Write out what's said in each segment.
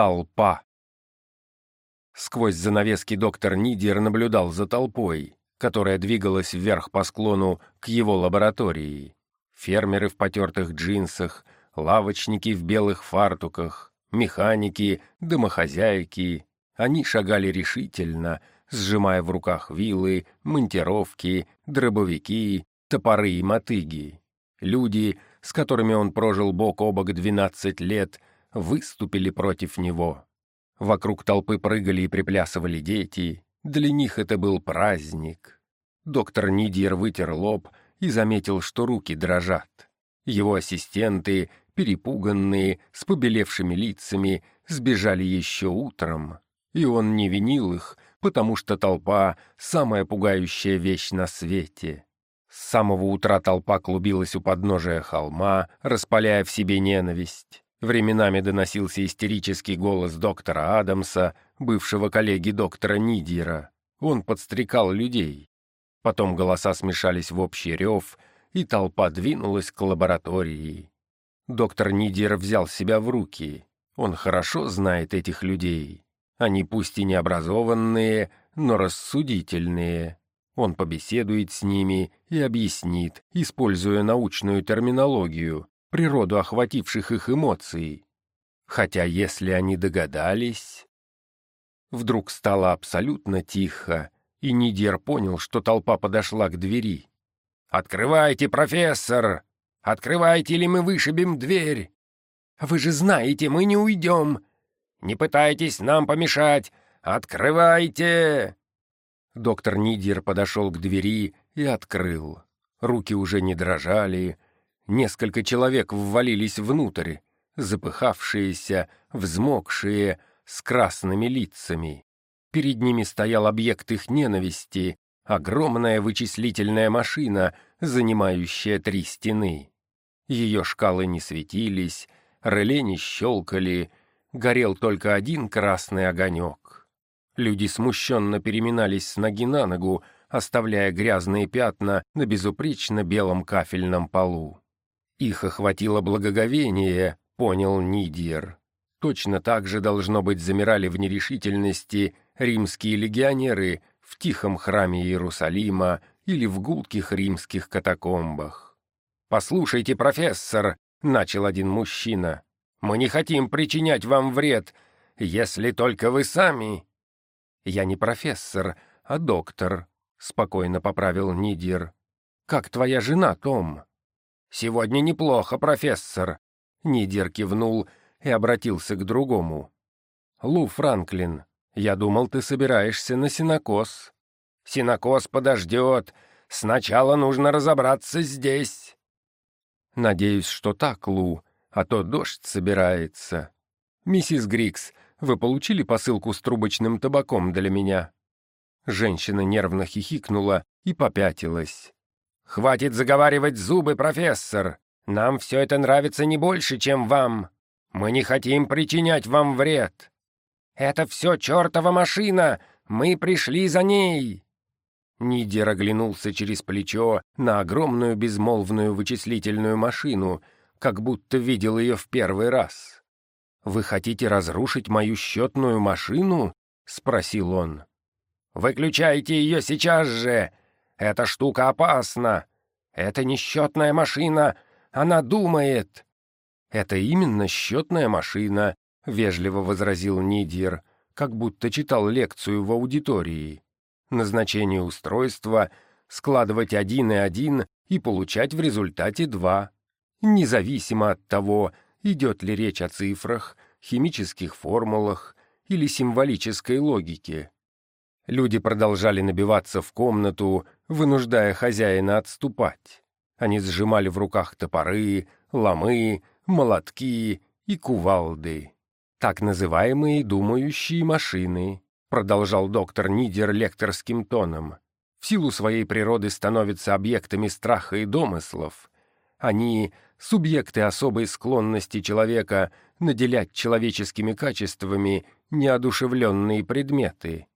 Толпа. Сквозь занавески доктор Нидер наблюдал за толпой, которая двигалась вверх по склону к его лаборатории. Фермеры в потертых джинсах, лавочники в белых фартуках, механики, домохозяйки. Они шагали решительно, сжимая в руках вилы, монтировки, дробовики, топоры и мотыги. Люди, с которыми он прожил бок о бок двенадцать лет, выступили против него. Вокруг толпы прыгали и приплясывали дети. Для них это был праздник. Доктор Нидир вытер лоб и заметил, что руки дрожат. Его ассистенты, перепуганные, с побелевшими лицами, сбежали еще утром. И он не винил их, потому что толпа — самая пугающая вещь на свете. С самого утра толпа клубилась у подножия холма, распаляя в себе ненависть. Временами доносился истерический голос доктора Адамса, бывшего коллеги доктора Нидира. Он подстрекал людей. Потом голоса смешались в общий рев, и толпа двинулась к лаборатории. Доктор Нидир взял себя в руки. Он хорошо знает этих людей. Они пусть и необразованные, но рассудительные. Он побеседует с ними и объяснит, используя научную терминологию, природу охвативших их эмоций. Хотя если они догадались... Вдруг стало абсолютно тихо, и Нидер понял, что толпа подошла к двери. «Открывайте, профессор! Открывайте, или мы вышибем дверь! Вы же знаете, мы не уйдем! Не пытайтесь нам помешать! Открывайте!» Доктор Нидер подошел к двери и открыл. Руки уже не дрожали, Несколько человек ввалились внутрь, запыхавшиеся, взмокшие, с красными лицами. Перед ними стоял объект их ненависти, огромная вычислительная машина, занимающая три стены. Ее шкалы не светились, реле не щелкали, горел только один красный огонек. Люди смущенно переминались с ноги на ногу, оставляя грязные пятна на безупречно белом кафельном полу. Их охватило благоговение, понял Нидьер. Точно так же, должно быть, замирали в нерешительности римские легионеры в тихом храме Иерусалима или в гулких римских катакомбах. «Послушайте, профессор», — начал один мужчина, — «мы не хотим причинять вам вред, если только вы сами...» «Я не профессор, а доктор», — спокойно поправил Нидер. «Как твоя жена, Том?» «Сегодня неплохо, профессор», — Нидер кивнул и обратился к другому. «Лу Франклин, я думал, ты собираешься на синокос». «Синокос подождет. Сначала нужно разобраться здесь». «Надеюсь, что так, Лу, а то дождь собирается. Миссис Грикс, вы получили посылку с трубочным табаком для меня?» Женщина нервно хихикнула и попятилась. «Хватит заговаривать зубы, профессор! Нам все это нравится не больше, чем вам. Мы не хотим причинять вам вред. Это все чертова машина! Мы пришли за ней!» Нидер оглянулся через плечо на огромную безмолвную вычислительную машину, как будто видел ее в первый раз. «Вы хотите разрушить мою счетную машину?» — спросил он. «Выключайте ее сейчас же! Эта штука опасна. Это не счетная машина. Она думает. Это именно счетная машина, вежливо возразил Нидир, как будто читал лекцию в аудитории. Назначение устройства — складывать один и один и получать в результате два. Независимо от того, идет ли речь о цифрах, химических формулах или символической логике. Люди продолжали набиваться в комнату, вынуждая хозяина отступать. Они сжимали в руках топоры, ломы, молотки и кувалды. Так называемые думающие машины, продолжал доктор Нидер лекторским тоном, в силу своей природы становятся объектами страха и домыслов. Они — субъекты особой склонности человека наделять человеческими качествами неодушевленные предметы.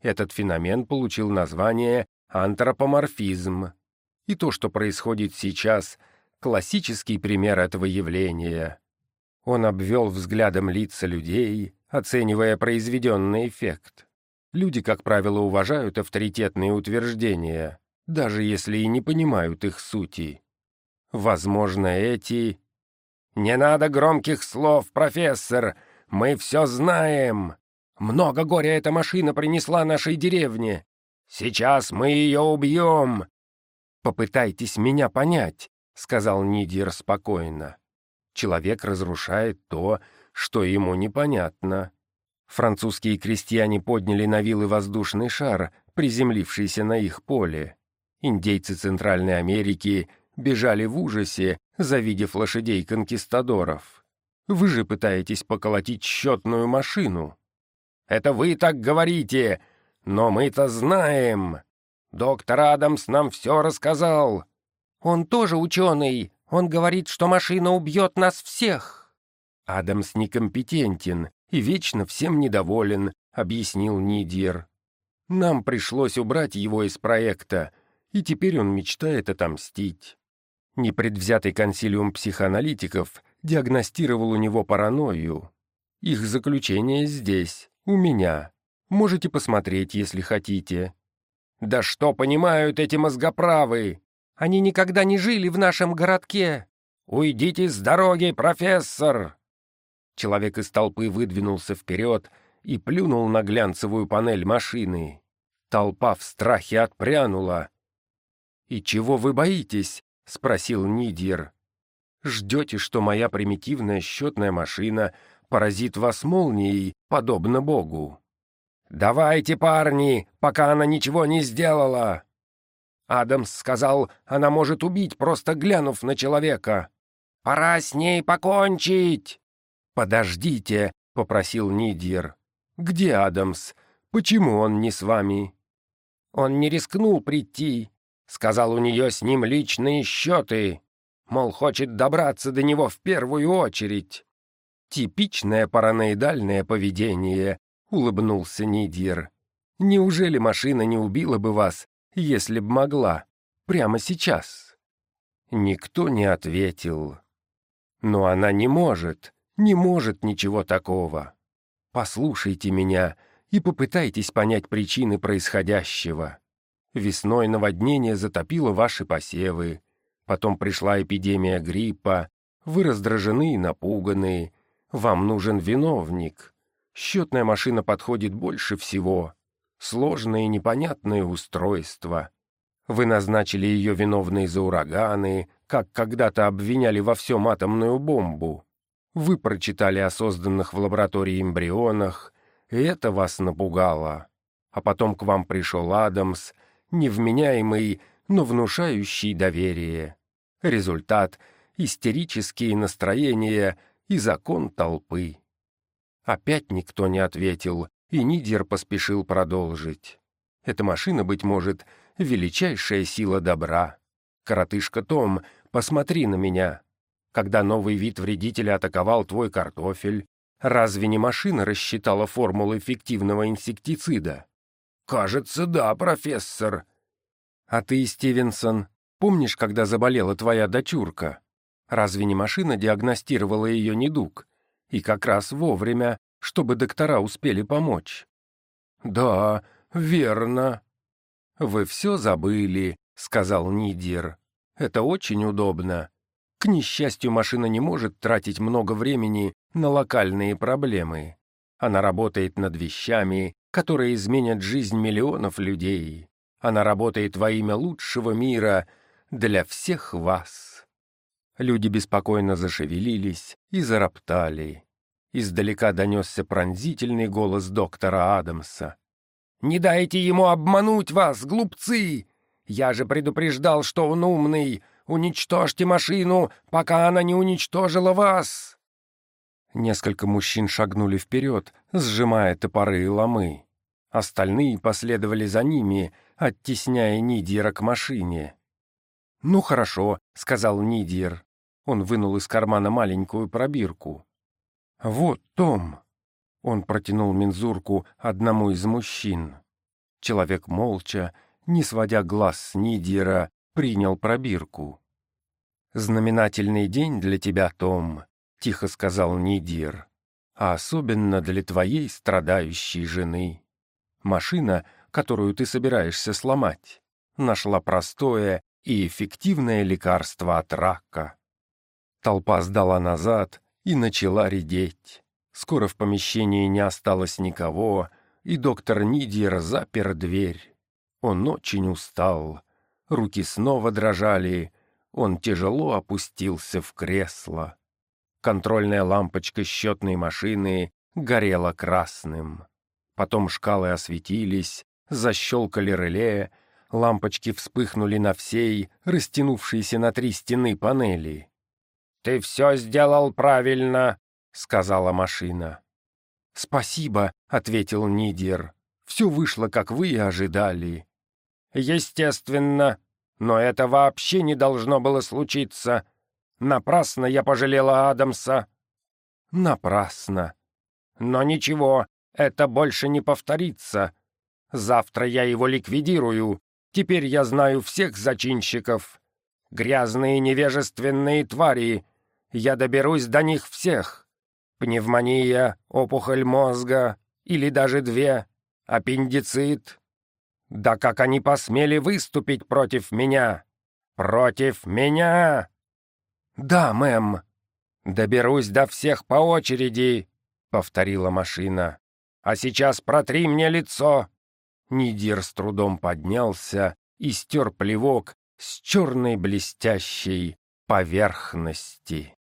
Этот феномен получил название антропоморфизм. И то, что происходит сейчас, классический пример этого явления. Он обвел взглядом лица людей, оценивая произведенный эффект. Люди, как правило, уважают авторитетные утверждения, даже если и не понимают их сути. Возможно, эти... «Не надо громких слов, профессор! Мы все знаем! Много горя эта машина принесла нашей деревне! Сейчас мы ее убьем!» «Попытайтесь меня понять», — сказал Нидир спокойно. «Человек разрушает то, что ему непонятно». Французские крестьяне подняли на вилы воздушный шар, приземлившийся на их поле. Индейцы Центральной Америки бежали в ужасе, завидев лошадей конкистадоров. Вы же пытаетесь поколотить счетную машину. Это вы так говорите, но мы-то знаем. Доктор Адамс нам все рассказал. Он тоже ученый. Он говорит, что машина убьет нас всех. Адамс некомпетентен и вечно всем недоволен, объяснил Нидир. Нам пришлось убрать его из проекта, и теперь он мечтает отомстить. Непредвзятый консилиум психоаналитиков диагностировал у него паранойю. Их заключение здесь, у меня. Можете посмотреть, если хотите. Да что понимают эти мозгоправы? Они никогда не жили в нашем городке. Уйдите с дороги, профессор! Человек из толпы выдвинулся вперед и плюнул на глянцевую панель машины. Толпа в страхе отпрянула. «И чего вы боитесь?» — спросил Нидир. «Ждете, что моя примитивная счетная машина поразит вас молнией, подобно Богу?» «Давайте, парни, пока она ничего не сделала!» Адамс сказал, она может убить, просто глянув на человека. «Пора с ней покончить!» «Подождите», — попросил Нидир. «Где Адамс? Почему он не с вами?» «Он не рискнул прийти. Сказал, у нее с ним личные счеты. Мол, хочет добраться до него в первую очередь. Типичное параноидальное поведение, улыбнулся Нидир. Неужели машина не убила бы вас, если б могла? Прямо сейчас? Никто не ответил. Но она не может, не может ничего такого. Послушайте меня и попытайтесь понять причины происходящего. Весной наводнение затопило ваши посевы. Потом пришла эпидемия гриппа. Вы раздражены и напуганы. Вам нужен виновник. Счетная машина подходит больше всего. Сложное и непонятное устройство. Вы назначили ее виновной за ураганы, как когда-то обвиняли во всем атомную бомбу. Вы прочитали о созданных в лаборатории эмбрионах, и это вас напугало. А потом к вам пришел Адамс — невменяемый, но внушающий доверие. Результат — истерические настроения и закон толпы. Опять никто не ответил, и Нидер поспешил продолжить. Эта машина, быть может, величайшая сила добра. Коротышка Том, посмотри на меня. Когда новый вид вредителя атаковал твой картофель, разве не машина рассчитала формулу эффективного инсектицида? «Кажется, да, профессор». «А ты, Стивенсон, помнишь, когда заболела твоя дочурка? Разве не машина диагностировала ее недуг? И как раз вовремя, чтобы доктора успели помочь». «Да, верно». «Вы все забыли», — сказал Нидир. «Это очень удобно. К несчастью, машина не может тратить много времени на локальные проблемы. Она работает над вещами, которые изменят жизнь миллионов людей. Она работает во имя лучшего мира для всех вас. Люди беспокойно зашевелились и зароптали. Издалека донесся пронзительный голос доктора Адамса. «Не дайте ему обмануть вас, глупцы! Я же предупреждал, что он умный! Уничтожьте машину, пока она не уничтожила вас!» Несколько мужчин шагнули вперед, сжимая топоры и ломы. Остальные последовали за ними, оттесняя Нидира к машине. «Ну хорошо», — сказал Нидир. Он вынул из кармана маленькую пробирку. «Вот, Том!» Он протянул мензурку одному из мужчин. Человек молча, не сводя глаз с Нидира, принял пробирку. «Знаменательный день для тебя, Том», — тихо сказал Нидир. а особенно для твоей страдающей жены. Машина, которую ты собираешься сломать, нашла простое и эффективное лекарство от рака. Толпа сдала назад и начала редеть. Скоро в помещении не осталось никого, и доктор Нидер запер дверь. Он очень устал. Руки снова дрожали. Он тяжело опустился в кресло. Контрольная лампочка счетной машины горела красным. Потом шкалы осветились, защелкали реле, лампочки вспыхнули на всей, растянувшейся на три стены панели. «Ты все сделал правильно», — сказала машина. «Спасибо», — ответил Нидер. «Все вышло, как вы и ожидали». «Естественно. Но это вообще не должно было случиться. Напрасно я пожалела Адамса». «Напрасно. Но ничего, это больше не повторится. Завтра я его ликвидирую. Теперь я знаю всех зачинщиков. Грязные невежественные твари. Я доберусь до них всех. Пневмония, опухоль мозга или даже две, аппендицит. Да как они посмели выступить против меня? Против меня! Да, мэм. Доберусь до всех по очереди, повторила машина. А сейчас протри мне лицо. Нидир с трудом поднялся и стер плевок с черной блестящей поверхности.